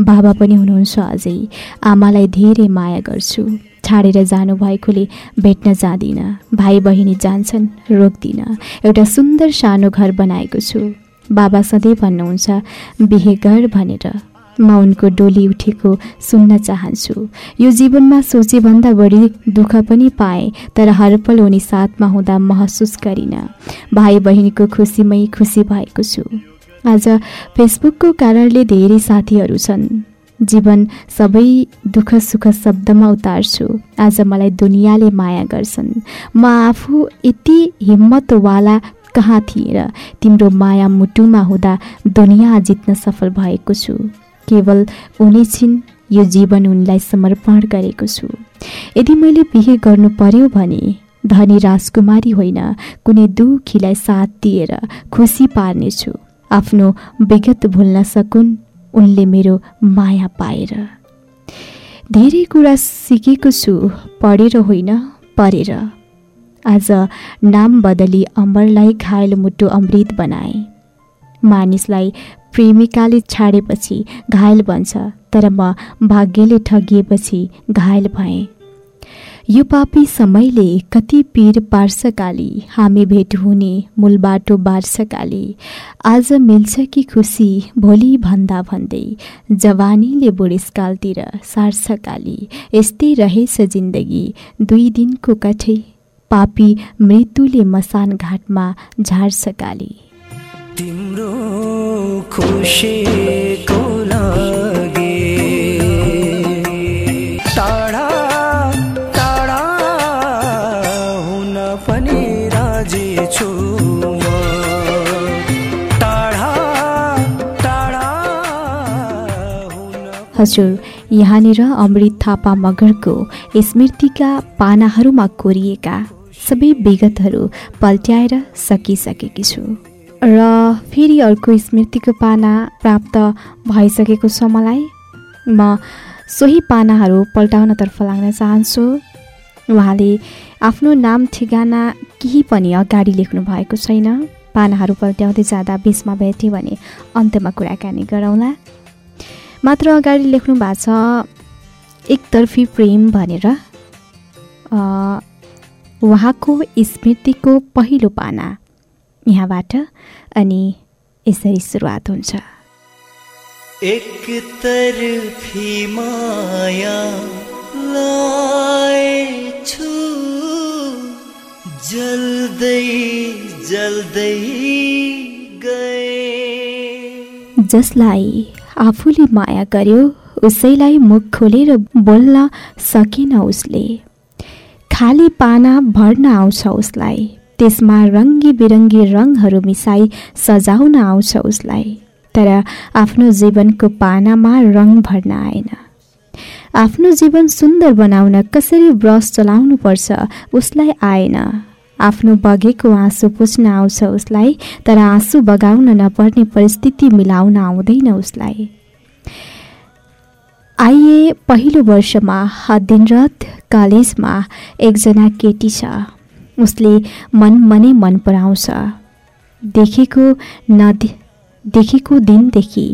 Speaker 6: बाबा पनि हुनुहुन्छ अझै। आमालाई धेरै माया गर्छु। छाडेर जानुभएकोले भेट्न जाँदिनँ। भाइ बहिनी जान्छन् रोक्दिनँ। एउटा सुन्दर सानो घर बनाएको छु। बाबा सधैँ भन्नुहुन्छ बिहे गर भनेर। म उनको डोली उठेको सुन्न चाहन्छु। यो जीवनमा सोचेभन्दा बढी दुःख पनि पाएँ तर हरपल उनी साथमा हुँदा महसुस गरिनँ। भाइ बहिनीको खुसीमै खुसी भएको छु। आज फेसबुकको कारणले धेरै साथीहरू छन्। जीवन सबै दुःख सुख शब्दमा उतार्छु। आज मलाई दुनियाँले माया गर्छन्। म आफू यति हिम्मतवाला कहाँ थिएँ र तिम्रो माया मुटुमा हुँदा दुनियाँ जित्न सफल भएको छु। केवल उनी छिन् यो जीवन उनलाई समर्पण गरेको छु। यदि मैले बिहे गर्नु पर्यो भने धनी राजकुमारी होइन कुनै दुखीलाई साथ दिएर खुसी पार्नेछु। आफ्नो विगत भुल्न सकुन् उनले मेरो माया पाएर। धेरै कुरा सिकेको छु पढेर होइन पढेर। आज नाम बदली अमरलाई घायल मुटु अमृत बनाए। मानिसलाई प्रेमिकाले छाडेपछि घायल बन्छ तर म भाग्यले ठगिएपछि घायल भएँ। यो पापी समयले कति पीर पार्छ काली हामी भेट हुने मूल बाटो बार्छ काली आज मिल्छ कि खुसी भोलि भन्दा भन्दै जवानीले बुढेसकालतिर सार्छ काली यस्तै रहेछ जिन्दगी दुई दिनको कठै। पापी मृत्युले मसान घाटमा झार्छ काली
Speaker 8: तिम्रो हुन
Speaker 6: हजुर यहाँनिर अमृत थापा मगरको स्मृतिका पानाहरूमा कोरिएका सबै विगतहरू पल्ट्याएर सकिसकेकी छु। र फेरि अर्को स्मृतिको पाना प्राप्त भइसकेको छ मलाई। म सोही पानाहरू पल्टाउनतर्फ लाग्न चाहन्छु। उहाँले आफ्नो नाम ठेगाना केही पनि अगाडि लेख्नु भएको छैन। पानाहरू पल्ट्याउँदै जाँदा बिचमा भेट्यो भने अन्त्यमा कुराकानी गरौँला। मात्र अगाडि लेख्नु भएको छ एकतर्फी प्रेम भनेर। उहाँको स्मृतिको पहिलो पाना यहाँबाट अनि यसरी सुरुवात हुन्छ।
Speaker 8: एक तरफी माया लाएछु जल्दै जल्दै गए।
Speaker 6: जसलाई आफूले माया गर्यो उसैलाई मुख खोलेर बोल्न सकेन उसले। खाली पाना भर्न आउँछ उसलाई। त्यसमा रङ्गी बिरङ्गी रङहरू मिसाई सजाउन आउँछ उसलाई। तर आफ्नो जीवनको पानामा रङ भर्न आएन। आफ्नो जीवन सुन्दर बनाउन कसरी ब्रस चलाउनुपर्छ उसलाई आएन। आफ्नो बगेको आँसु पुछ्न आउँछ उसलाई तर आँसु बगाउन नपर्ने परिस्थिति मिलाउन आउँदैन उसलाई। आइए पहिलो वर्षमा दिनरात कलेजमा एकजना केटी छ। उसले मन मनै मन पराउँछ। देखेको नदे देखेको दिनदेखि।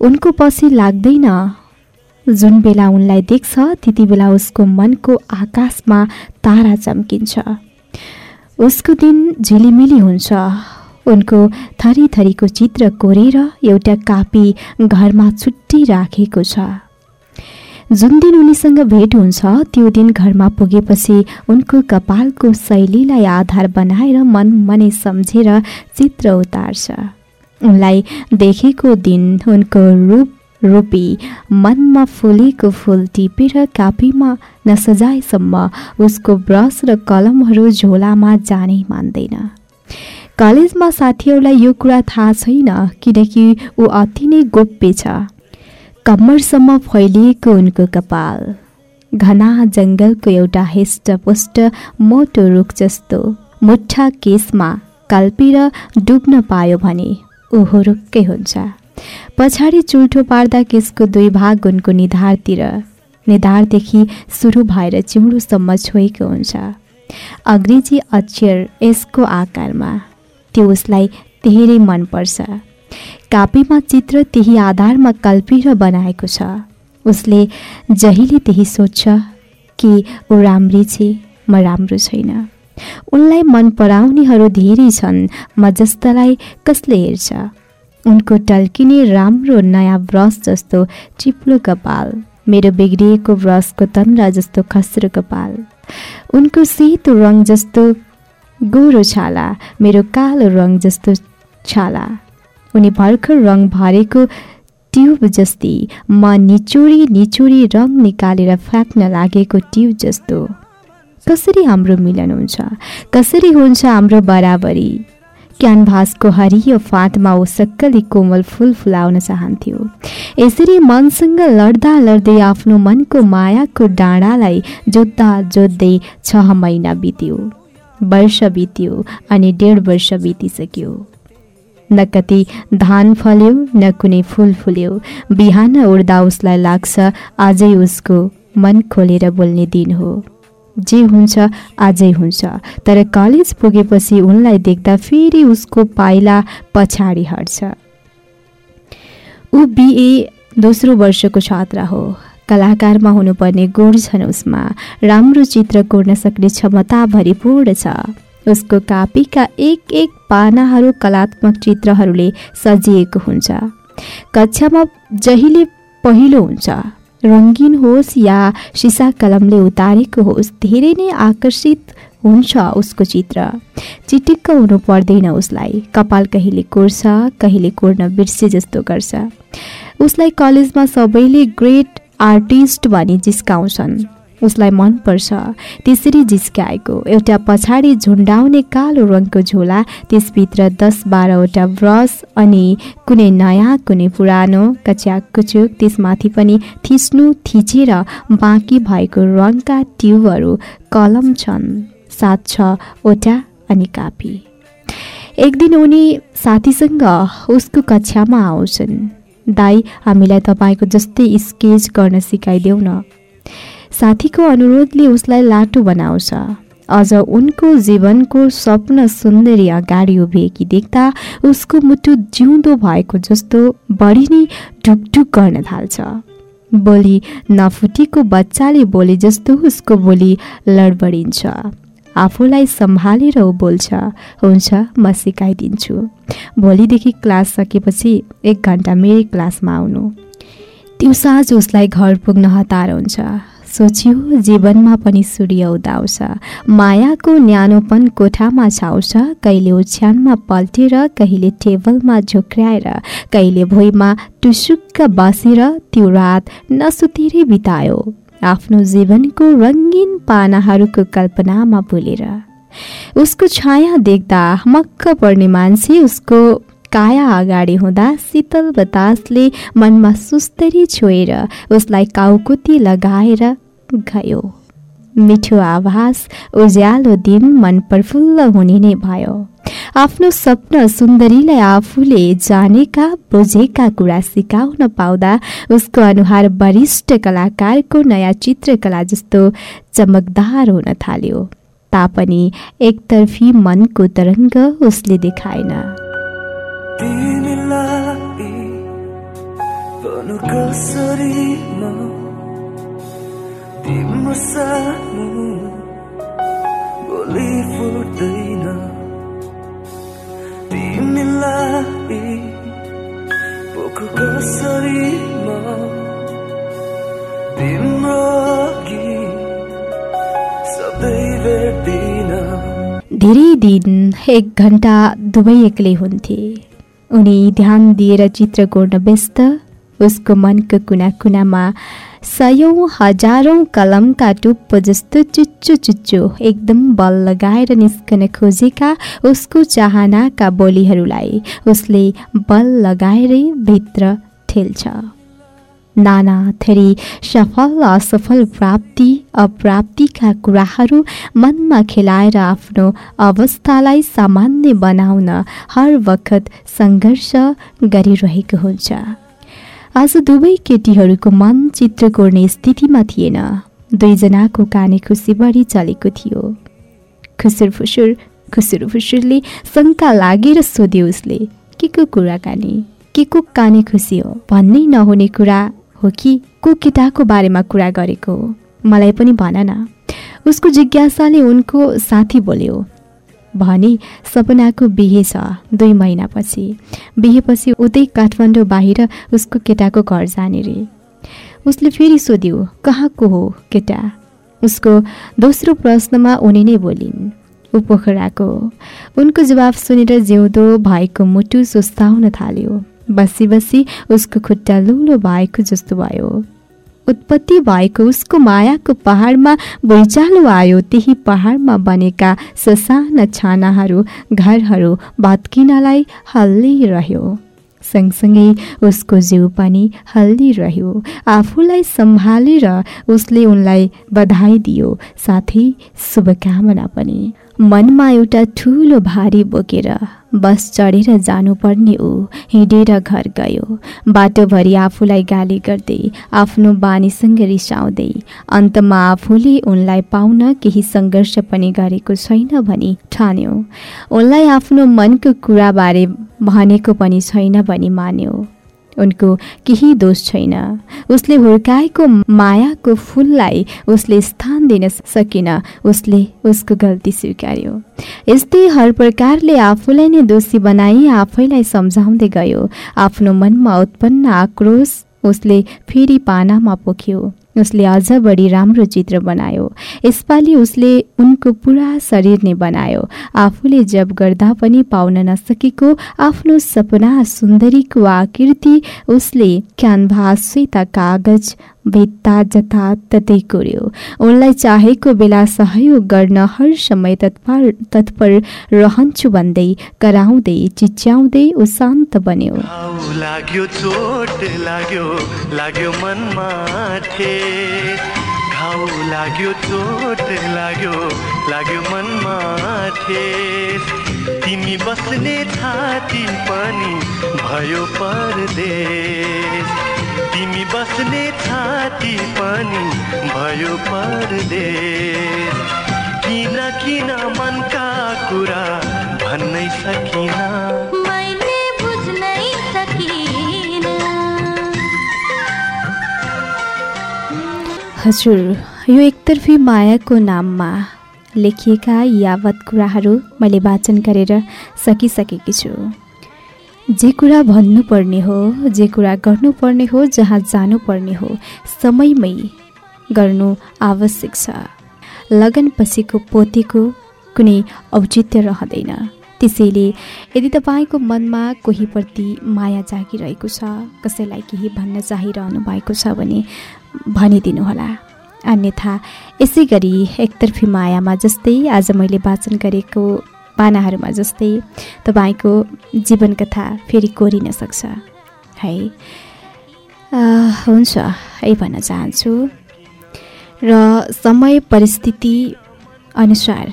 Speaker 6: उनको पछि लाग्दैन। जुन बेला उनलाई देख्छ त्यति बेला उसको मनको आकाशमा तारा चम्किन्छ। उसको दिन झिलिमिली हुन्छ। उनको थरी थरीको चित्र कोरेर एउटा कापी घरमा छुट्टी राखेको छ। जुन दिन उनीसँग भेट हुन्छ त्यो दिन घरमा पुगेपछि उनको कपालको शैलीलाई आधार बनाएर मन मनै सम्झेर चित्र उतार्छ। उनलाई देखेको दिन उनको रूप रोपी मनमा फुलेको फुल टिपेर कापीमा नसजाएसम्म उसको ब्रस र कलमहरू झोलामा जानै मान्दैन। कलेजमा साथीहरूलाई यो कुरा थाहा छैन किनकि ऊ अति नै गोप्य छ। कम्मरसम्म फैलिएको उनको कपाल। घना जङ्गलको एउटा हिष्टपुष्ट मोटो रुख जस्तो मुठा केसमा कल्पेर डुब्न पायो भने ऊ हुरुक्कै हुन्छ। पछाडि चुल्ठो पार्दा केसको दुई भाग उनको निधारतिर निधारदेखि सुरु भएर चिउडोसम्म छोएको हुन्छ। अङ्ग्रेजी अक्षर यसको आकारमा त्यो उसलाई धेरै मनपर्छ। कापीमा चित्र त्यही आधारमा कल्पेर बनाएको छ। उसले जहिले त्यही सोध्छ कि ऊ राम्री छे म राम्रो छैन। उनलाई मन पराउनेहरू धेरै छन् म जस्तालाई कसले हेर्छ? उनको टल्किने राम्रो नयाँ ब्रस जस्तो चिप्लो कपाल मेरो बिग्रिएको ब्रसको तन्द्रा जस्तो खस्रो कपाल उनको सेतो रङ जस्तो गोरो छाला मेरो कालो रङ जस्तो छाला। उनी भर्खर रङ भरेको ट्युब जस्ती म निचोरी निचोरी रङ निकालेर फ्याँक्न लागेको ट्युब जस्तो। कसरी हाम्रो मिलन हुन्छ? कसरी हुन्छ हाम्रो बराबरी? क्यानभासको हरियो फाँटमा ऊ सक्कली कोमल फुल फुलाउन चाहन्थ्यो। यसरी मनसँग लड्दा लड्दै आफ्नो मनको मायाको डाँडालाई जोत्दा जोत्दै छ महिना बित्यो। वर्ष बित्यो अनि डेढ वर्ष बितिसक्यो। न कति धान फल्यो न कुनै फुल फुल्यो। बिहान उड्दा उसलाई लाग्छ आजै उसको मन खोलेर बोल्ने दिन हो। जे हुन्छ आजै हुन्छ। तर कलेज पुगेपछि उनलाई देख्दा फेरि उसको पाइला पछाडि हट्छ। ऊ बिए दोस्रो वर्षको छात्रा हो। कलाकारमा हुनुपर्ने गुण छन् उसमा। राम्रो चित्र कोर्न सक्ने क्षमता भरिपूर्ण छ। उसको कापीका एक एक पानाहरू कलात्मक चित्रहरूले सजिएको हुन्छ। कक्षामा जहिले पहिलो हुन्छ रङ्गीन होस् या सिसा कलमले उतारेको होस् धेरै नै आकर्षित हुन्छ उसको चित्र। चिटिक्क हुनु पर्दैन उसलाई। कपाल कहिले कोर्छ कहिले कोर्न बिर्से जस्तो गर्छ। उसलाई कलेजमा सबैले ग्रेट आर्टिस्ट भनी जिस्काउँछन्। उसलाई मनपर्छ। त्यसरी जिस्काएको एउटा पछाडि झुन्डाउने कालो रङको झोला त्यसभित्र दस बाह्रवटा ब्रस अनि कुनै नयाँ कुनै पुरानो कच्याक कुचुक त्यसमाथि पनि थिच्नु थिचेर बाँकी भएको रङका ट्युबहरू कलम छन् सात छवटा अनि कापी। एक दिन उनी साथीसँग उसको कक्षामा आउँछन्। दाई हामीलाई तपाईँको जस्तै स्केच गर्न सिकाइदेऊ न। साथीको अनुरोधले उसलाई लाटो बनाउँछ। अझ उनको जीवनको स्वप्न सुन्दरी अगाडि उभिएकी देख्दा उसको मुटु जिउँदो भएको जस्तो बढी नै ढुकढुक गर्न थाल्छ। बोली नफुटेको बच्चाले बोले जस्तो उसको बोली लडबडिन्छ। आफूलाई सम्हालेर ऊ बोल्छ। हुन्छ म सिकाइदिन्छु। भोलिदेखि क्लास सकेपछि एक घन्टा मेरै क्लासमा आउनु। त्यो साँझ उसलाई घर पुग्न हतार हुन्छ। सोच्यो जीवनमा पनि सूर्य उदाउँछ। मायाको न्यानोपन कोठामा छाउँछ कहिले ओछ्यानमा पल्टेर कहिले टेबलमा झुक्राएर कहिले भुइँमा टुसुक्क बसेर त्यो रात नसुतेरै बितायो। आफ्नो जीवनको रङ्गीन पानाहरूको कल्पनामा भुलेर उसको छाया देख्दा मक्क पर्ने मान्छे उसको काया अगाडि हुँदा शीतल बतासले मनमा सुस्तरी छोएर उसलाई काउकुती लगाएर गयो मिठो आभास उज्यालो दिन मन प्रफुल्ल हुने नै भयो। आफ्नो स्वप्न सुन्दरीलाई आफूले जानेका बुझेका कुरा सिकाउन पाउँदा उसको अनुहार वरिष्ठ कलाकारको नयाँ चित्रकला जस्तो चमकदार हुन थाल्यो। तापनि एकतर्फी मनको तरङ्ग उसले देखाएन। कसरी तिम्रो सामु बोली फुट्दैन तिमीलाई पोख कसरी म तिम्रो सधैँ भेट्दिन धेरै दिन एक घन्टा दुवै एक्लै हुन्थे। उनी ध्यान दिएर चित्र कोर्न व्यस्त उसको मनको कुना कुनामा सयौँ हजारौँ कलमका टुप्पो जस्तो चुच्चो चुच्चो एकदम बल लगाएर निस्कन खोजेका उसको चाहनाका बोलीहरूलाई उसले बल लगाएरै भित्र ठेल्छ। नाना थरी सफल असफल प्राप्ति अप्राप्तिका कुराहरू मनमा खेलाएर आफ्नो अवस्थालाई सामान्य बनाउन हर वखत सङ्घर्ष गरिरहेको हुन्छ। आज दुवै केटीहरूको मन चित्र कोर्ने स्थितिमा थिएन। दुईजनाको काने खुसी बढी चलेको थियो। खुसुर फुसुर खुसुर फुसुरले शङ्का लागेर सोध्यो उसले के को कुराकानी के को काने खुसी हो? भन्नै नहुने कुरा हो कि? को केटाको बारेमा कुरा गरेको हो? मलाई पनि भन न। उसको जिज्ञासाले उनको साथी बोल्यो भने सपनाको बिहे छ दुई महिनापछि। बिहेपछि उतै काठमाडौँ बाहिर उसको केटाको घर जाने रे उसले फेरि सोध्यो कहाँको हो केटा? उसको दोस्रो प्रश्नमा उनी नै बोलिन्। ऊ पोखराको उनको जवाफ सुनेर जिउँदो भएको मुटु सुस्ताउन थाल्यो। बसी बसी उसको खुट्टा लुलो भएको जस्तो भयो। उत्पत्ति भएको उसको मायाको पहाडमा भुइँचालो आयो। त्यही पहाडमा बनेका ससाना छानाहरू घरहरू भत्किनलाई हल्लिरह्यो। सँगसँगै उसको जिउ पनि हल्लिरह्यो। आफूलाई सम्हालेर उसले उनलाई बधाई दियो। साथै शुभकामना पनि। मनमा एउटा ठुलो भारी बोकेर बस चढेर जानुपर्ने ऊ हिँडेर घर गयो। बाटोभरि आफूलाई गाली गर्दै आफ्नो बानीसँग रिसाउँदै अन्तमा आफूले उनलाई पाउन केही सङ्घर्ष पनि गरेको छैन भनी ठान्यो। उनलाई आफ्नो मनको कुराबारे भनेको पनि छैन भनी मान्यो। उनको केही दोष छैन। उसले हुर्काएको मायाको फुललाई उसले स्थान दिन सकेन। उसले उसको गल्ती स्वीकार्यो। यस्तै हर प्रकारले आफूलाई नै दोषी बनाई आफैलाई सम्झाउँदै गयो। आफ्नो मनमा उत्पन्न आक्रोश उसले फेरि पानामा पोख्यो। उसले अझ बढी राम्रो चित्र बनायो। यसपालि उसले उनको पुरा शरीर नै बनायो। आफूले जब गर्दा पनि पाउन नसकेको आफ्नो सपना सुन्दरीको आकृति उसले क्यानभास सेता कागज भित्ता जताततै कोर्यो। उनलाई चाहेको बेला सहयोग गर्न हर समय तत्पर तत्पर रहन्छु भन्दै कराउँदै चिच्याउँदै ऊ शान्त बन्यो।
Speaker 9: लाग्यो चोट लाग्यो लाग्यो मनमा घाउ लाग्यो चोट लाग्यो लाग्यो मनमा ठेस तिमी बस्ने छाती पनि भयो परदेश। तिमी बस्ने छाती पनि भयो परदेश किन किन मनका कुरा भन्नै सकिन?
Speaker 10: मैले बुझ्नै सकिन।
Speaker 6: हजुर यो एकतर्फी मायाको नाममा लेखिएका यावत कुराहरू मैले वाचन गरेर सकिसकेकी छु। जे कुरा भन्नुपर्ने हो जे कुरा गर्नुपर्ने हो जहाँ जानुपर्ने हो समयमै गर्नु आवश्यक छ। लगनपछिको पोतेको कुनै औचित्य रहँदैन। त्यसैले यदि तपाईँको मनमा कोहीप्रति माया जागिरहेको छ कसैलाई केही भन्न चाहिरहनु भएको छ भने भनिदिनुहोला। अन्यथा यसै गरी एकतर्फी मायामा जस्तै आज मैले वाचन गरेको पानाहरूमा जस्तै तपाईँको जीवन कथा फेरि कोरिन सक्छ। है? हुन्छ है भन्न चाहन्छु। र समय परिस्थिति अनुसार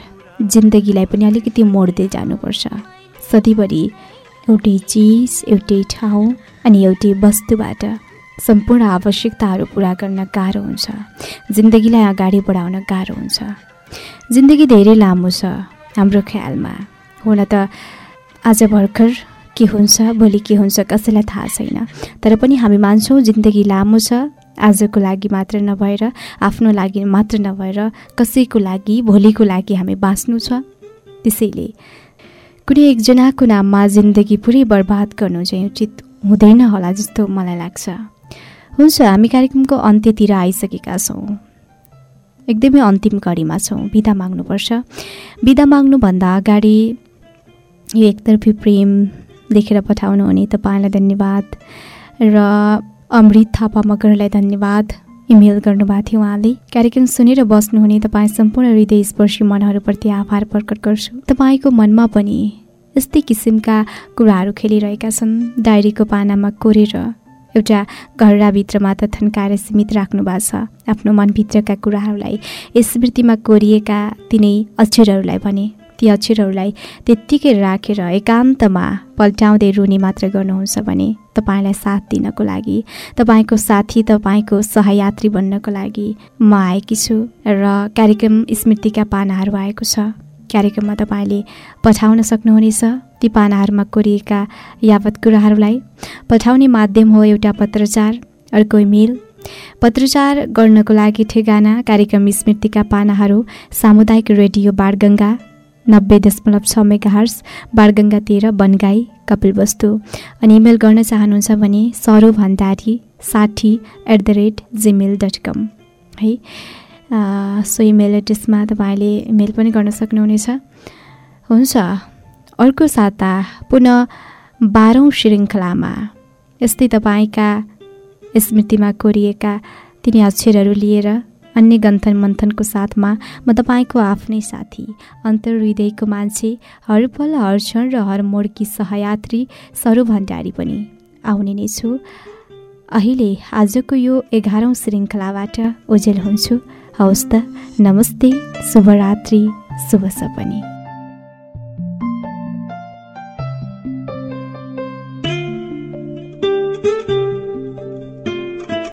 Speaker 6: जिन्दगीलाई पनि अलिकति मोड्दै जानुपर्छ। सधैँभरि एउटै चिज एउटै ठाउँ अनि एउटै वस्तुबाट सम्पूर्ण आवश्यकताहरू पुरा गर्न गाह्रो हुन्छ। जिन्दगीलाई अगाडि बढाउन गाह्रो हुन्छ। जिन्दगी धेरै लामो छ। हाम्रो ख्यालमा। हुन त आज भर्खर के हुन्छ भोलि के हुन्छ कसैलाई थाहा छैन। तर पनि हामी मान्छौँ जिन्दगी लामो छ। आजको लागि मात्र नभएर आफ्नो लागि मात्र नभएर कसैको लागि भोलिको लागि हामी बाँच्नु छ। त्यसैले कुनै एकजनाको नाममा जिन्दगी पुरै बर्बाद गर्नु चाहिँ उचित हुँदैन होला जस्तो मलाई लाग्छ। हुन्छ हामी कार्यक्रमको अन्त्यतिर आइसकेका छौँ। एकदमै अन्तिम कडीमा छौँ। बिदा माग्नुपर्छ। बिदा माग्नुभन्दा अगाडि यो एकतर्फी प्रेम लेखेर पठाउनु हुने तपाईँलाई धन्यवाद र अमृत थापा मगरलाई धन्यवाद इमेल गर्नुभएको थियो उहाँले। कार्यक्रम सुनेर बस्नुहुने तपाईँ सम्पूर्ण हृदय स्पर्शी मनहरूप्रति आभार प्रकट गर्छु। तपाईँको मनमा पनि यस्तै किसिमका कुराहरू खेलिरहेका छन्। डायरीको पानामा कोरेर एउटा घरडाभित्रमा त थन्काएर सीमित राख्नु भएको छ। आफ्नो मनभित्रका कुराहरूलाई स्मृतिमा कोरिएका तिनै अक्षरहरूलाई भने ती अक्षरहरूलाई त्यत्तिकै राखेर एकान्तमा पल्टाउँदै रुने मात्र गर्नुहुन्छ भने तपाईँलाई साथ दिनको लागि तपाईँको साथी तपाईँको सहयात्री बन्नको लागि म आएकी छु र कार्यक्रम स्मृतिका पानाहरू आएको छ। कार्यक्रममा तपाईँले पठाउन सक्नुहुनेछ। ती पानाहरूमा कोरिएका यावत कुराहरूलाई पठाउने माध्यम हो एउटा पत्रचार अर्को इमेल। पत्रचार गर्नको लागि ठेगाना कार्यक्रम स्मृतिका पानाहरू सामुदायिक रेडियो बाणगङ्गा नब्बे दशमलव छ मेगा हर्स बाणगङ्गा तेह्र बनगाई कपिलवस्तु। अनि इमेल गर्न चाहनुहुन्छ भने सरो भण्डारी साठी at the rate Gmail dot com है सो इमेल एड्रेसमा तपाईँले इमेल पनि गर्न सक्नुहुनेछ। हुन्छ। अर्को साता पुनः बाह्रौँ श्रृङ्खलामा। यस्तै तपाईँका स्मृतिमा कोरिएका तिनी अक्षरहरू लिएर अन्य गन्थन मन्थनको साथमा म तपाईँको आफ्नै साथी अन्तर हृदयको मान्छे हर पल हर क्षण र हर मोडकी सहयात्री सरू भण्डारी पनि आउने नै छु। अहिले आजको यो एघारौँ श्रृङ्खलाबाट ओझेल हुन्छु। हवस् त नमस्ते शुभरात्रि शुभ सपनी।